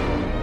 Bye.